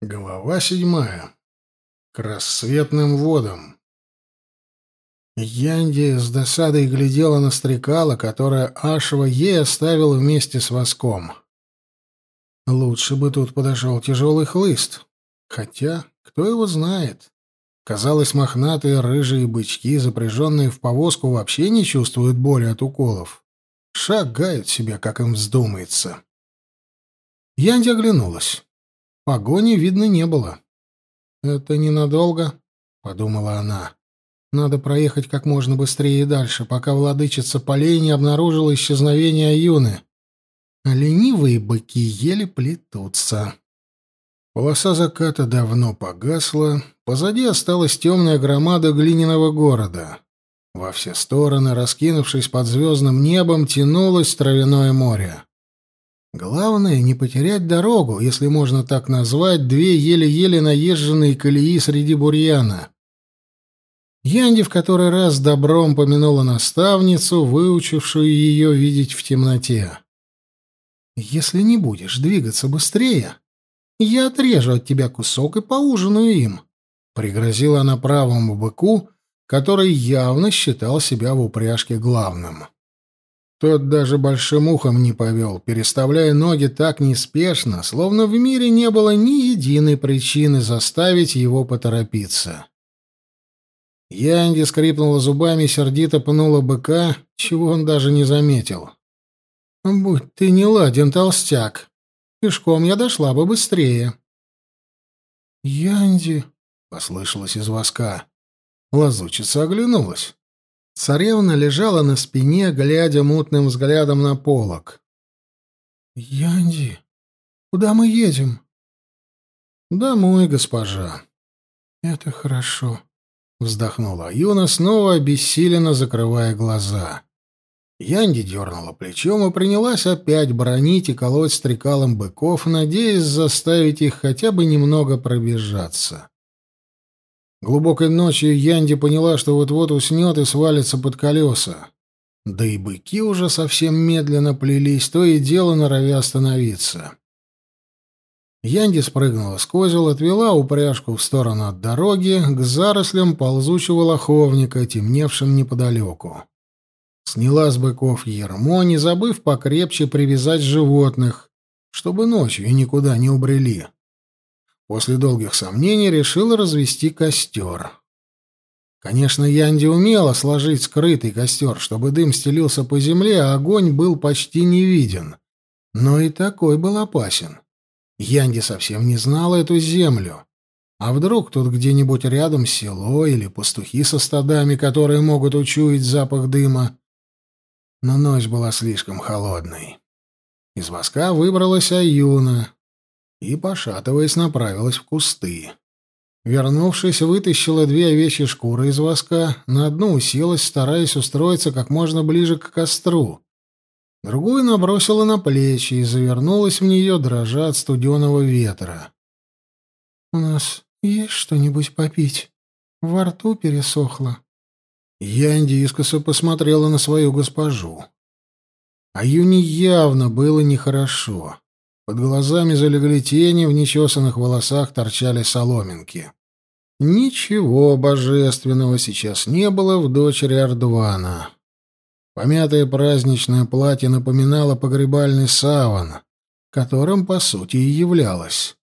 Глава седьмая. К рассветным водам. Янди с досадой глядела на стрекала, которое Ашева ей оставил вместе с воском. Лучше бы тут подошел тяжелый хлыст. Хотя, кто его знает. Казалось, мохнатые рыжие бычки, запряженные в повозку, вообще не чувствуют боли от уколов. Шагают себе, как им вздумается. Янди оглянулась. Погони видно не было. «Это ненадолго», — подумала она. «Надо проехать как можно быстрее и дальше, пока владычица полей не обнаружила исчезновение Аюны. Ленивые быки еле плетутся». Полоса заката давно погасла, позади осталась темная громада глиняного города. Во все стороны, раскинувшись под звездным небом, тянулось травяное море. Главное — не потерять дорогу, если можно так назвать, две еле-еле наезженные колеи среди бурьяна. Янди в который раз добром помянула наставницу, выучившую ее видеть в темноте. «Если не будешь двигаться быстрее, я отрежу от тебя кусок и поужинаю им», — пригрозила она правому быку, который явно считал себя в упряжке главным. Тот даже большим ухом не повел, переставляя ноги так неспешно, словно в мире не было ни единой причины заставить его поторопиться. Янди скрипнула зубами сердито пнула быка, чего он даже не заметил. «Будь ты не ладен, толстяк. Пешком я дошла бы быстрее». «Янди», — послышалось из воска. Лазучица оглянулась. Царевна лежала на спине, глядя мутным взглядом на полок. «Янди, куда мы едем?» «Домой, госпожа». «Это хорошо», — вздохнула Юна, снова обессиленно закрывая глаза. Янди дернула плечом и принялась опять бронить и колоть стрекалом быков, надеясь заставить их хотя бы немного пробежаться. Глубокой ночью Янди поняла, что вот-вот уснет и свалится под колеса. Да и быки уже совсем медленно плелись, то и дело норовя остановиться. Янди спрыгнула с козел, отвела упряжку в сторону от дороги к зарослям ползучего лоховника, темневшим неподалеку. Сняла с быков ермо, не забыв покрепче привязать животных, чтобы ночью никуда не убрели. После долгих сомнений решила развести костер. Конечно, Янди умела сложить скрытый костер, чтобы дым стелился по земле, а огонь был почти не виден. Но и такой был опасен. Янди совсем не знала эту землю. А вдруг тут где-нибудь рядом село или пастухи со стадами, которые могут учуять запах дыма? Но ночь была слишком холодной. Из воска выбралась Аюна, и, пошатываясь, направилась в кусты. Вернувшись, вытащила две овечьи шкуры из воска, на одну уселась, стараясь устроиться как можно ближе к костру. Другую набросила на плечи и завернулась в нее, дрожа от студеного ветра. «У нас есть что-нибудь попить? Во рту пересохло». Янди искоса посмотрела на свою госпожу. А Юне явно было нехорошо. Под глазами залегли тени, в нечесанных волосах торчали соломинки. Ничего божественного сейчас не было в дочери Ардвана. Помятое праздничное платье напоминало погребальный саван, которым, по сути, и являлось.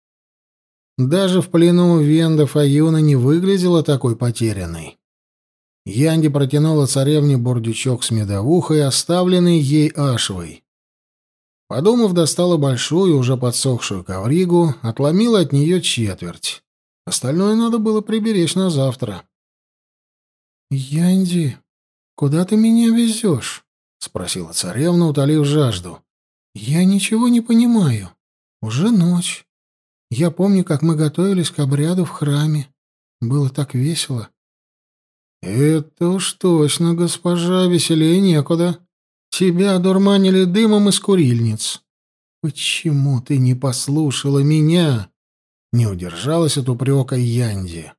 Даже в плену вендов Аюна не выглядела такой потерянной. Янди протянула царевне бурдючок с медовухой, оставленный ей Ашвой. Подумав, достала большую, уже подсохшую ковригу, отломила от нее четверть. Остальное надо было приберечь на завтра. «Янди, куда ты меня везешь?» — спросила царевна, утолив жажду. «Я ничего не понимаю. Уже ночь. Я помню, как мы готовились к обряду в храме. Было так весело». «Это уж точно, госпожа, веселее некуда», Тебя одурманили дымом из курильниц. Почему ты не послушала меня? Не удержалась от упрека Янди.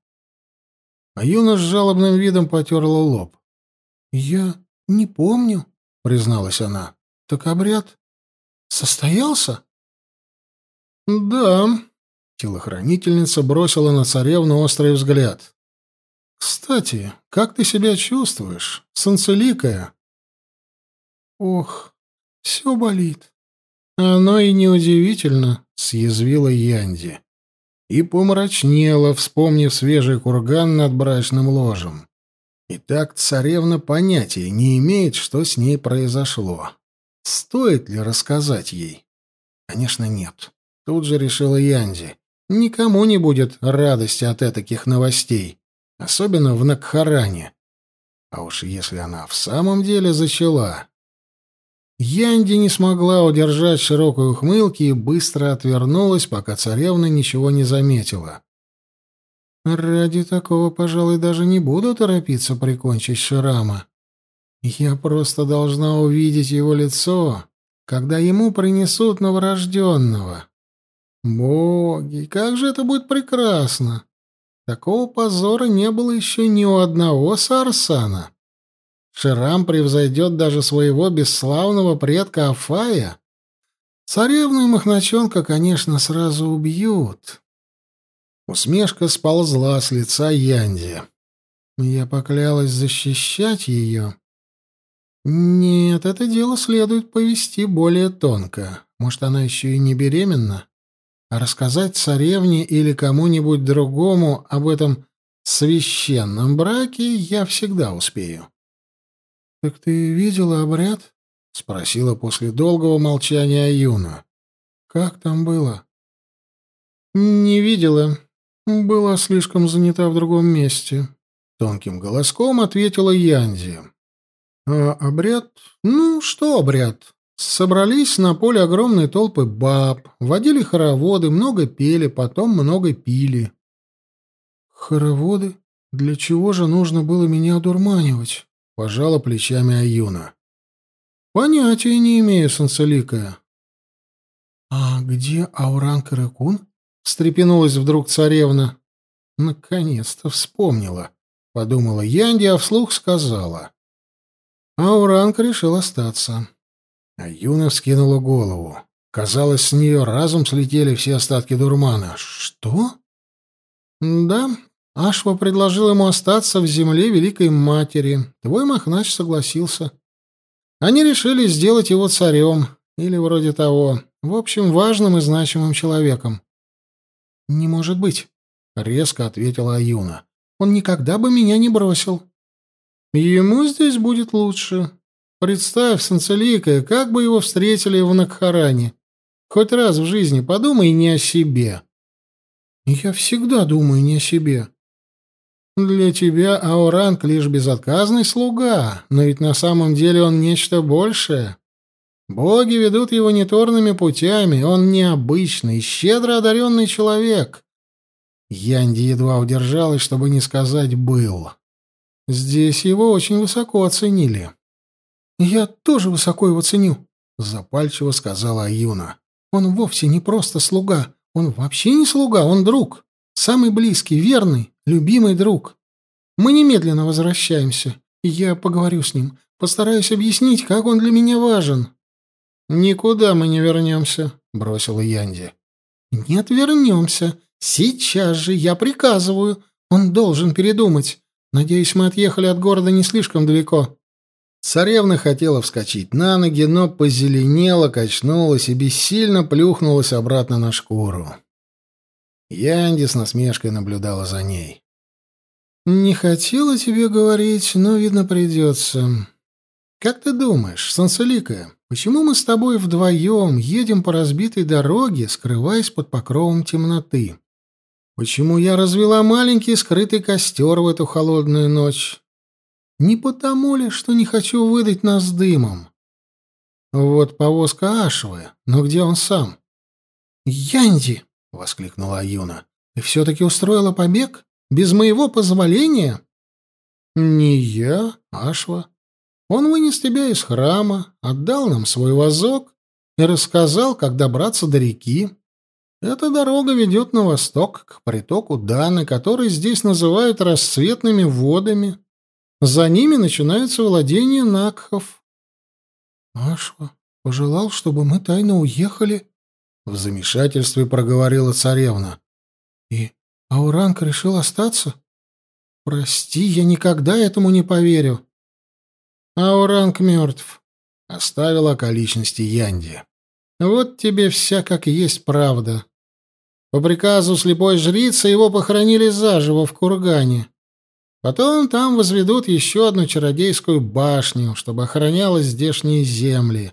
А Юна с жалобным видом потерла лоб. Я не помню, призналась она. Так обряд состоялся? Да, Телохранительница бросила на царевну острый взгляд. «Кстати, как ты себя чувствуешь, санцеликая?» «Ох, все болит». «Оно и неудивительно», — съязвила Янди. И помрачнела, вспомнив свежий курган над брачным ложем. И так царевна понятия не имеет, что с ней произошло. Стоит ли рассказать ей? Конечно, нет. Тут же решила Янди. Никому не будет радости от этих новостей, особенно в Накхаране. А уж если она в самом деле зачала... Янди не смогла удержать широкой ухмылки и быстро отвернулась, пока царевна ничего не заметила. Ради такого, пожалуй, даже не буду торопиться прикончить Ширама. Я просто должна увидеть его лицо, когда ему принесут новорожденного. Боги, как же это будет прекрасно! Такого позора не было еще ни у одного Сарсана. Ширам превзойдет даже своего бесславного предка Афая. Царевну и Махначонка, конечно, сразу убьют. Усмешка сползла с лица Янди. Я поклялась защищать ее. Нет, это дело следует повести более тонко. Может, она еще и не беременна? А рассказать царевне или кому-нибудь другому об этом священном браке я всегда успею. — Так ты видела обряд? — спросила после долгого молчания Аюна. — Как там было? — Не видела. Была слишком занята в другом месте. Тонким голоском ответила Янзи. А обряд? Ну, что обряд? Собрались на поле огромные толпы баб, водили хороводы, много пели, потом много пили. Хороводы? Для чего же нужно было меня одурманивать? Пожала плечами Аюна. Понятия не имею, Санцеликая. А где Ауран Каракун? встрепенулась вдруг царевна. Наконец-то вспомнила, подумала Янди, а вслух сказала. Ауранг решил остаться. А Юна вскинула голову. Казалось, с нее разом слетели все остатки дурмана. Что? Да, Ашва предложил ему остаться в земле Великой Матери. Твой Махнач согласился. Они решили сделать его царем, или вроде того. В общем, важным и значимым человеком. «Не может быть», — резко ответила Аюна. «Он никогда бы меня не бросил». «Ему здесь будет лучше. Представь, Санцеликая, как бы его встретили в Накхаране. Хоть раз в жизни подумай не о себе». «Я всегда думаю не о себе», для тебя Ауранг лишь безотказный слуга, но ведь на самом деле он нечто большее. Боги ведут его неторными путями, он необычный, щедро одаренный человек. Янди едва удержалась, чтобы не сказать «был». Здесь его очень высоко оценили. «Я тоже высоко его ценю», — запальчиво сказала Аюна. «Он вовсе не просто слуга, он вообще не слуга, он друг. Самый близкий, верный, любимый друг. Мы немедленно возвращаемся, я поговорю с ним, постараюсь объяснить, как он для меня важен». «Никуда мы не вернемся», — бросила Янди. «Нет, вернемся. Сейчас же, я приказываю. Он должен передумать. Надеюсь, мы отъехали от города не слишком далеко». Царевна хотела вскочить на ноги, но позеленела, качнулась и бессильно плюхнулась обратно на шкуру. Янди с насмешкой наблюдала за ней. «Не хотела тебе говорить, но, видно, придется. Как ты думаешь, Сансалика, почему мы с тобой вдвоем едем по разбитой дороге, скрываясь под покровом темноты? Почему я развела маленький скрытый костер в эту холодную ночь? Не потому ли, что не хочу выдать нас дымом? Вот повозка Ашвы, но где он сам? «Янди!» — воскликнула Аюна. «Ты все-таки устроила побег? Без моего позволения?» «Не я, Ашва. Он вынес тебя из храма, отдал нам свой вазок и рассказал, как добраться до реки. Эта дорога ведет на восток, к притоку Даны, который здесь называют расцветными водами. За ними начинаются владения Накхов. Ашва пожелал, чтобы мы тайно уехали, — в замешательстве проговорила царевна. И Ауранг решил остаться? Прости, я никогда этому не поверю. Ауранг мертв. Оставила околичности Янди. Вот тебе вся как есть правда. По приказу слепой жрицы его похоронили заживо в кургане. Потом там возведут еще одну чародейскую башню, чтобы охраняла здешние земли.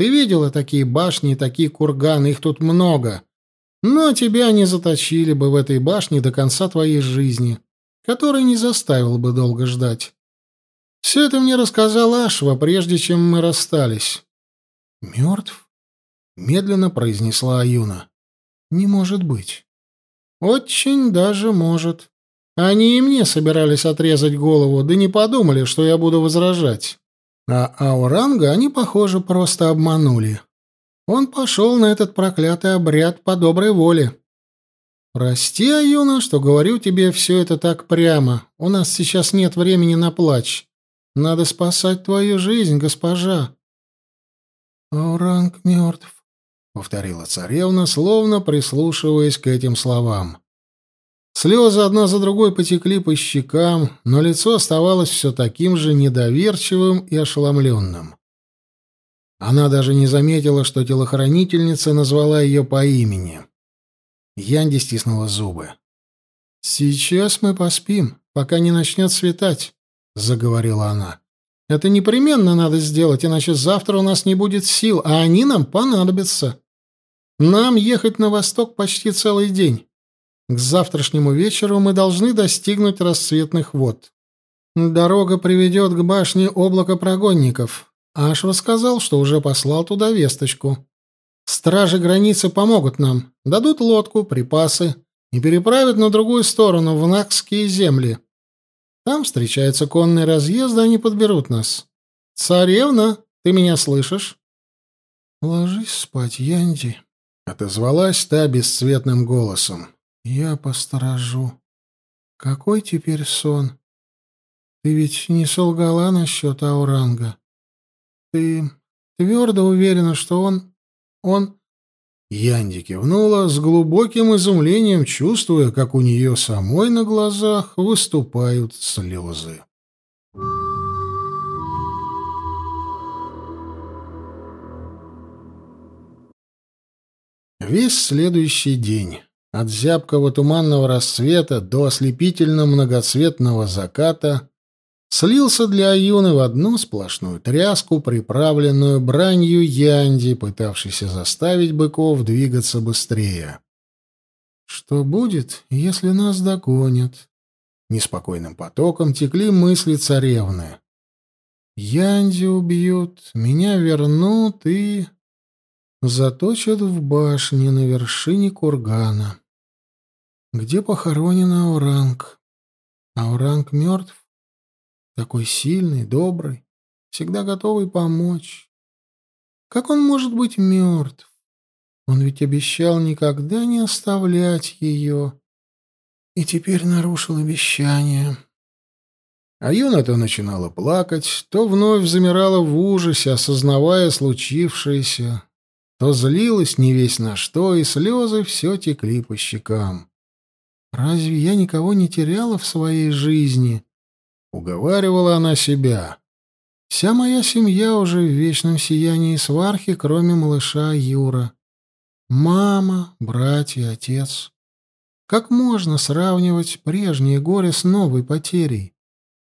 Ты видела такие башни и такие курганы, их тут много. Но тебя не заточили бы в этой башне до конца твоей жизни, который не заставил бы долго ждать. Все это мне рассказал Ашва, прежде чем мы расстались. «Мертв?» — медленно произнесла Аюна. Не может быть. Очень даже может. Они и мне собирались отрезать голову, да не подумали, что я буду возражать. А Ауранга они, похоже, просто обманули. Он пошел на этот проклятый обряд по доброй воле. Прости, Аюна, что говорю тебе все это так прямо. У нас сейчас нет времени на плач. Надо спасать твою жизнь, госпожа. Ауранг мертв. — повторила царевна, словно прислушиваясь к этим словам. Слезы одна за другой потекли по щекам, но лицо оставалось все таким же недоверчивым и ошеломленным. Она даже не заметила, что телохранительница назвала ее по имени. Янди стиснула зубы. «Сейчас мы поспим, пока не начнет светать», — заговорила она. Это непременно надо сделать, иначе завтра у нас не будет сил, а они нам понадобятся. Нам ехать на восток почти целый день. К завтрашнему вечеру мы должны достигнуть рассветных вод. Дорога приведет к башне облака прогонников. Ашва сказал, что уже послал туда весточку. Стражи границы помогут нам, дадут лодку, припасы и переправят на другую сторону, в Накские земли. Там встречаются конные разъезды, они подберут нас. Царевна, ты меня слышишь? Ложись спать, Янди, отозвалась та бесцветным голосом. Я посторожу. Какой теперь сон? Ты ведь не солгала насчет Ауранга. Ты твердо уверена, что он... он... Янди кивнула с глубоким изумлением, чувствуя, как у нее самой на глазах выступают слезы. Весь следующий день, от зябкого туманного рассвета до ослепительно многоцветного заката, слился для Аюны в одну сплошную тряску, приправленную бранью Янди, пытавшейся заставить быков двигаться быстрее. «Что будет, если нас догонят?» Неспокойным потоком текли мысли царевны. «Янди убьют, меня вернут и...» Заточат в башне на вершине кургана. Где похоронен Ауранг? Ауранг мертв? Такой сильный, добрый, всегда готовый помочь. Как он может быть мертв? Он ведь обещал никогда не оставлять ее. И теперь нарушил обещание. А Юна то начинала плакать, то вновь замирала в ужасе, осознавая случившееся, то злилась не весь на что, и слезы все текли по щекам. «Разве я никого не теряла в своей жизни?» Уговаривала она себя. Вся моя семья уже в вечном сиянии свархи, кроме малыша Юра. Мама, братья, отец. Как можно сравнивать прежнее горе с новой потерей?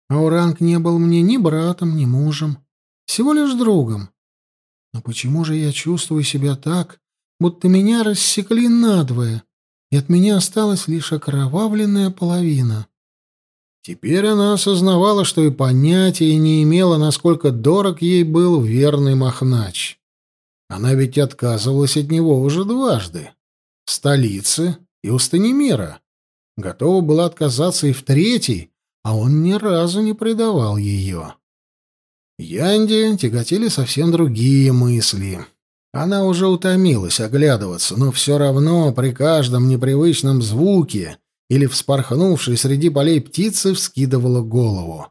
Ауранг не был мне ни братом, ни мужем, всего лишь другом. Но почему же я чувствую себя так, будто меня рассекли надвое, и от меня осталась лишь окровавленная половина? Теперь она осознавала, что и понятия не имела, насколько дорог ей был верный Махнач. Она ведь отказывалась от него уже дважды. В столице и у Станимира. Готова была отказаться и в третий, а он ни разу не предавал ее. Янди тяготели совсем другие мысли. Она уже утомилась оглядываться, но все равно при каждом непривычном звуке или вспорхнувшей среди полей птицы вскидывала голову.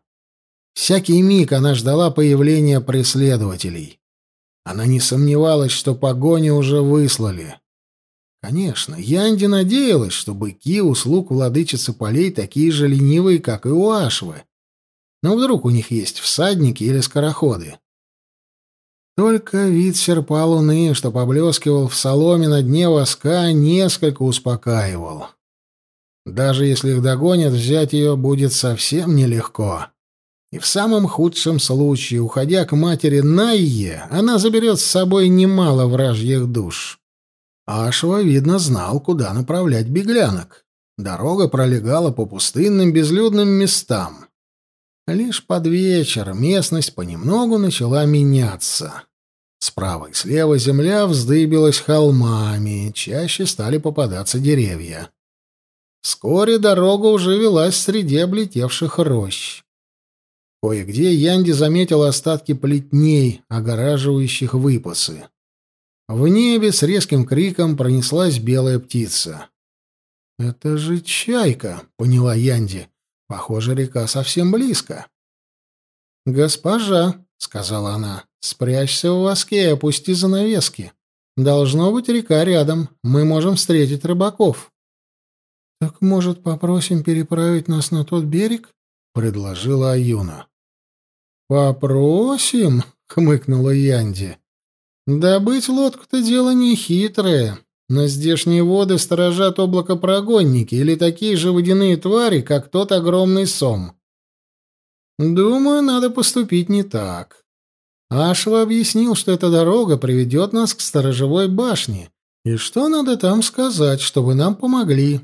Всякий миг она ждала появления преследователей. Она не сомневалась, что погони уже выслали. Конечно, Янди надеялась, что быки у слуг владычицы полей такие же ленивые, как и у Ашвы. Но вдруг у них есть всадники или скороходы? Только вид серпа луны, что поблескивал в соломе на дне воска, несколько успокаивал. Даже если их догонят, взять ее будет совсем нелегко. И в самом худшем случае, уходя к матери Найе, она заберет с собой немало вражьих душ. Ашва, видно, знал, куда направлять беглянок. Дорога пролегала по пустынным безлюдным местам. Лишь под вечер местность понемногу начала меняться. Справа и слева земля вздыбилась холмами, чаще стали попадаться деревья. Вскоре дорога уже велась среди облетевших рощ. Кое-где Янди заметил остатки плетней, огораживающих выпасы. В небе с резким криком пронеслась белая птица. «Это же чайка!» — поняла Янди. «Похоже, река совсем близко». «Госпожа», — сказала она, — «спрячься в воске и опусти занавески. Должно быть река рядом. Мы можем встретить рыбаков». «Так, может, попросим переправить нас на тот берег?» — предложила Аюна. «Попросим?» — хмыкнула Янди. Добыть лодку-то дело не хитрое. На здешние воды сторожат облакопрогонники или такие же водяные твари, как тот огромный сом. Думаю, надо поступить не так. Ашва объяснил, что эта дорога приведет нас к сторожевой башне, и что надо там сказать, чтобы нам помогли.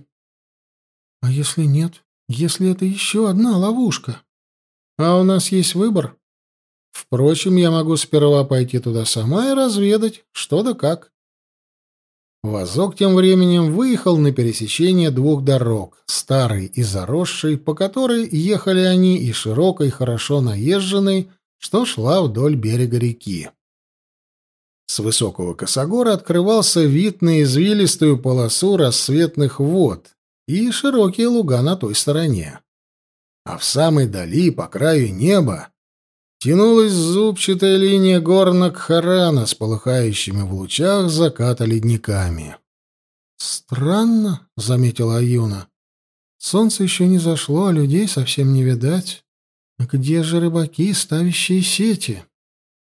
А если нет? Если это еще одна ловушка? А у нас есть выбор. Впрочем, я могу сперва пойти туда сама и разведать, что да как. Вазок тем временем выехал на пересечение двух дорог, старой и заросшей, по которой ехали они, и широкой, хорошо наезженной, что шла вдоль берега реки. С высокого косогора открывался вид на извилистую полосу рассветных вод и широкие луга на той стороне. А в самой дали, по краю неба, тянулась зубчатая линия гор Накхарана с полыхающими в лучах заката ледниками. «Странно», — заметила Аюна. «Солнце еще не зашло, а людей совсем не видать. Где же рыбаки, ставящие сети?»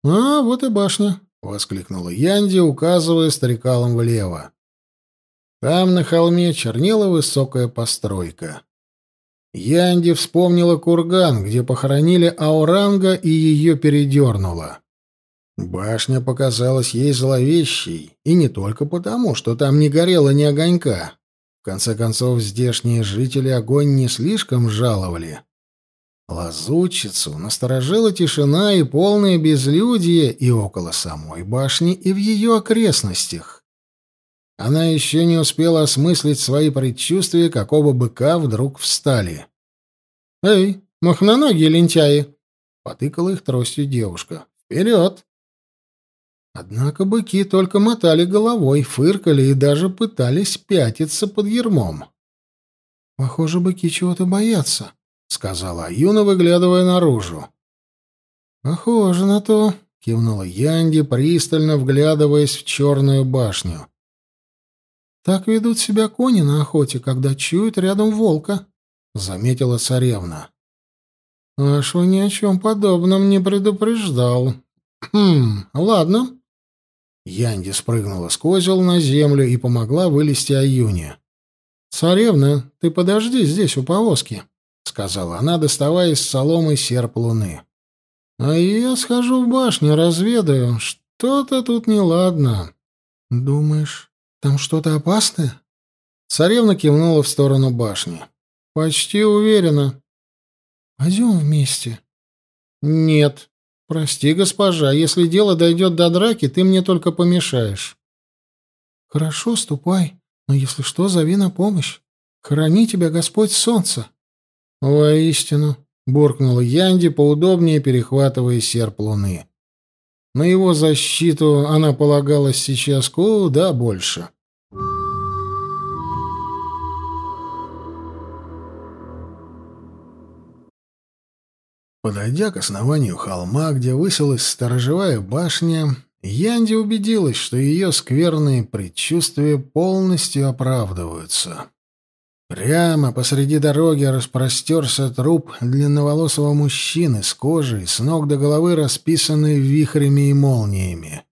«А, вот и башня», — воскликнула Янди, указывая старикалом влево. Там на холме чернела высокая постройка. Янди вспомнила курган, где похоронили Ауранга, и ее передернуло. Башня показалась ей зловещей, и не только потому, что там не горело ни огонька. В конце концов, здешние жители огонь не слишком жаловали. Лазутчицу насторожила тишина и полное безлюдье и около самой башни, и в ее окрестностях. Она еще не успела осмыслить свои предчувствия, как оба быка вдруг встали. «Эй, махноногие лентяи!» — потыкала их тростью девушка. «Вперед!» Однако быки только мотали головой, фыркали и даже пытались пятиться под ермом. «Похоже, быки чего-то боятся», — сказала Аюна, выглядывая наружу. «Похоже на то», — кивнула Янди, пристально вглядываясь в черную башню. Так ведут себя кони на охоте, когда чуют рядом волка, — заметила царевна. Ашва ни о чем подобном не предупреждал. Хм, ладно. Янди спрыгнула с козел на землю и помогла вылезти Аюне. «Царевна, ты подожди здесь у повозки», — сказала она, доставая из соломы серп луны. «А я схожу в башню, разведаю. Что-то тут неладно». «Думаешь, там что-то опасное? Царевна кивнула в сторону башни. Почти уверена. Пойдем вместе. Нет. Прости, госпожа, если дело дойдет до драки, ты мне только помешаешь. Хорошо, ступай, но если что, зови на помощь. Храни тебя Господь солнца. Воистину, буркнула Янди, поудобнее перехватывая серп луны. На его защиту она полагалась сейчас куда больше. Подойдя к основанию холма, где высилась сторожевая башня, Янди убедилась, что ее скверные предчувствия полностью оправдываются. Прямо посреди дороги распростерся труп длинноволосого мужчины с кожей, с ног до головы расписанной вихрями и молниями.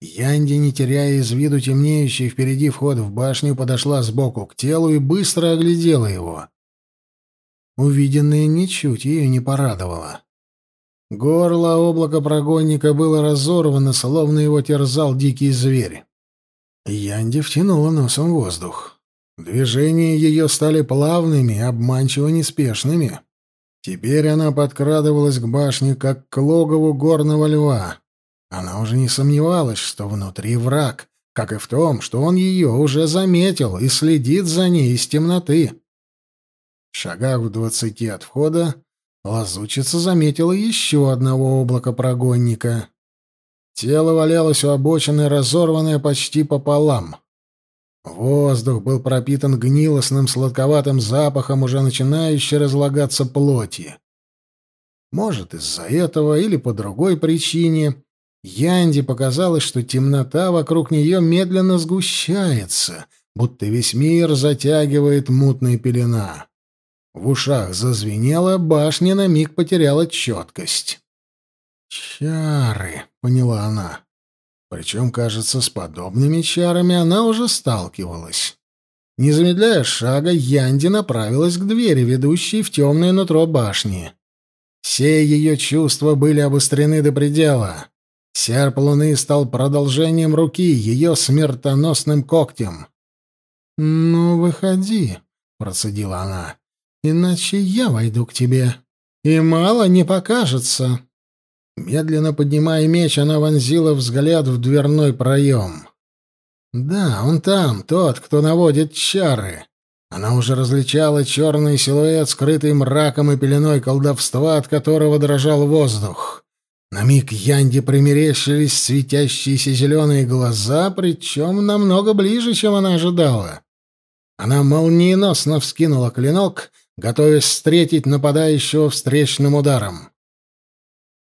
Янди, не теряя из виду темнеющий впереди вход в башню, подошла сбоку к телу и быстро оглядела его. Увиденное ничуть ее не порадовало. Горло облака прогонника было разорвано, словно его терзал дикий зверь. Янди втянула носом воздух. Движения ее стали плавными, обманчиво неспешными. Теперь она подкрадывалась к башне, как к логову горного льва. Она уже не сомневалась, что внутри враг, как и в том, что он ее уже заметил и следит за ней из темноты. В шагах в двадцати от входа лазучица заметила еще одного облака прогонника. Тело валялось у обочины, разорванное почти пополам. Воздух был пропитан гнилостным сладковатым запахом уже начинающей разлагаться плоти. Может, из-за этого или по другой причине Янди показалось, что темнота вокруг нее медленно сгущается, будто весь мир затягивает мутная пелена. В ушах зазвенело, башня на миг потеряла четкость. «Чары», — поняла она. Причем, кажется, с подобными чарами она уже сталкивалась. Не замедляя шага, Янди направилась к двери, ведущей в темное нутро башни. Все ее чувства были обострены до предела. Серп луны стал продолжением руки, ее смертоносным когтем. «Ну, выходи», — процедила она, — «иначе я войду к тебе, и мало не покажется». Медленно поднимая меч, она вонзила взгляд в дверной проем. «Да, он там, тот, кто наводит чары». Она уже различала черный силуэт, скрытый мраком и пеленой колдовства, от которого дрожал воздух. На миг Янди примерещились светящиеся зеленые глаза, причем намного ближе, чем она ожидала. Она молниеносно вскинула клинок, готовясь встретить нападающего встречным ударом.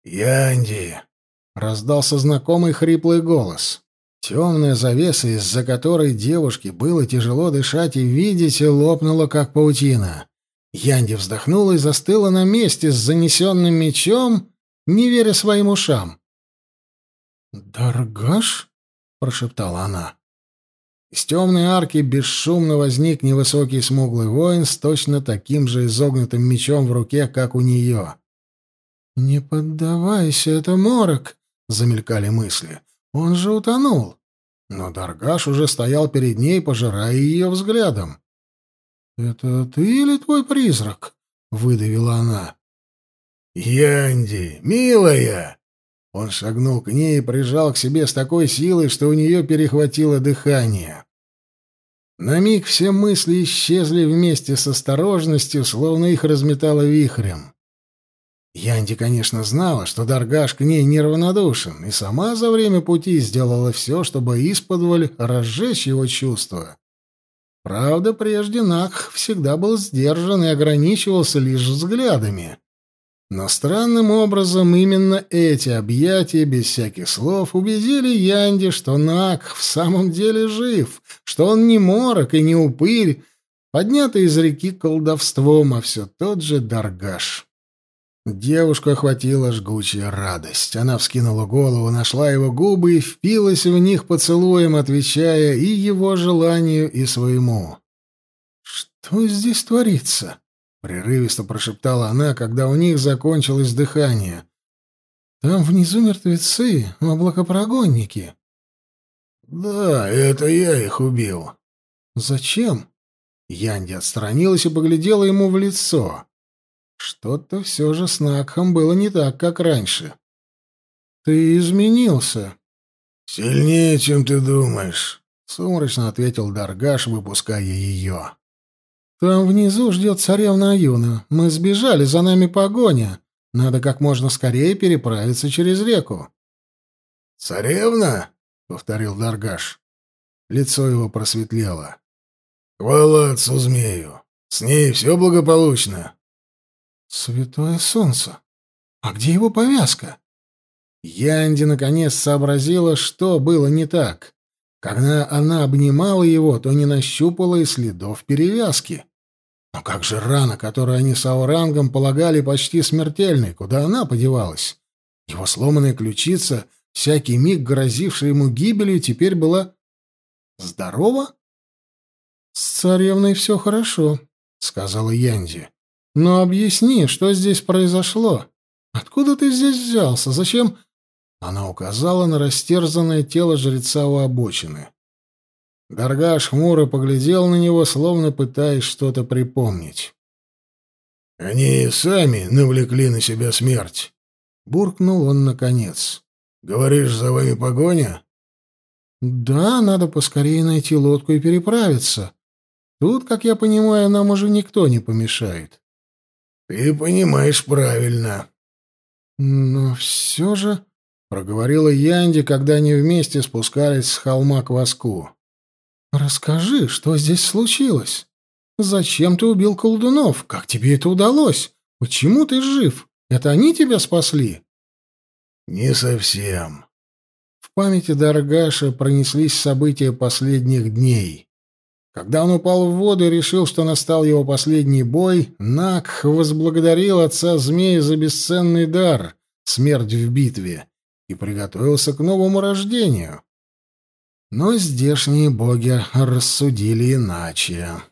«Янди!» — раздался знакомый хриплый голос. Темная завеса, из-за которой девушке было тяжело дышать и видеть, лопнула, как паутина. Янди вздохнула и застыла на месте с занесенным мечом, не веря своим ушам. «Даргаш?» — прошептала она. Из темной арки бесшумно возник невысокий смуглый воин с точно таким же изогнутым мечом в руке, как у нее. «Не поддавайся, это морок!» — замелькали мысли. «Он же утонул!» Но Даргаш уже стоял перед ней, пожирая ее взглядом. «Это ты или твой призрак?» — выдавила она. «Янди, милая!» Он шагнул к ней и прижал к себе с такой силой, что у нее перехватило дыхание. На миг все мысли исчезли вместе с осторожностью, словно их разметало вихрем. Янди, конечно, знала, что Даргаш к ней неравнодушен, и сама за время пути сделала все, чтобы исподволь разжечь его чувства. Правда, прежде Накх всегда был сдержан и ограничивался лишь взглядами. Но странным образом именно эти объятия без всяких слов убедили Янди, что Нак в самом деле жив, что он не морок и не упырь, поднятый из реки колдовством, а все тот же Даргаш. Девушку охватила жгучая радость. Она вскинула голову, нашла его губы и впилась в них поцелуем, отвечая и его желанию, и своему. «Что здесь творится?» Прерывисто прошептала она, когда у них закончилось дыхание. «Там внизу мертвецы, облакопрогонники». «Да, это я их убил». «Зачем?» Янди отстранилась и поглядела ему в лицо. Что-то все же с Накхом было не так, как раньше. «Ты изменился». «Сильнее, чем ты думаешь», — сумрачно ответил Даргаш, выпуская ее. «Там внизу ждет царевна Аюна. Мы сбежали, за нами погоня. Надо как можно скорее переправиться через реку». «Царевна?» — повторил Даргаш. Лицо его просветлело. «Хвала отцу змею! С ней все благополучно!» «Святое солнце! А где его повязка?» Янди наконец сообразила, что было не так. Когда она обнимала его, то не нащупала и следов перевязки. Но как же рана, которую они с Аурангом полагали почти смертельной, куда она подевалась? Его сломанная ключица, всякий миг грозившая ему гибелью, теперь была здорова? — С царевной все хорошо, — сказала Янди. — Но объясни, что здесь произошло? Откуда ты здесь взялся? Зачем... Она указала на растерзанное тело жреца у обочины. Даргаш хмуро поглядел на него, словно пытаясь что-то припомнить. «Они сами навлекли на себя смерть», — буркнул он наконец. «Говоришь, за вами погоня?» «Да, надо поскорее найти лодку и переправиться. Тут, как я понимаю, нам уже никто не помешает». «Ты понимаешь правильно». «Но все же...» проговорила Янди, когда они вместе спускались с холма к воску. Расскажи, что здесь случилось? Зачем ты убил колдунов? Как тебе это удалось? Почему ты жив? Это они тебя спасли? Не совсем. В памяти Даргаша пронеслись события последних дней. Когда он упал в воду и решил, что настал его последний бой, Накх возблагодарил отца змея за бесценный дар — смерть в битве и приготовился к новому рождению. Но здешние боги рассудили иначе.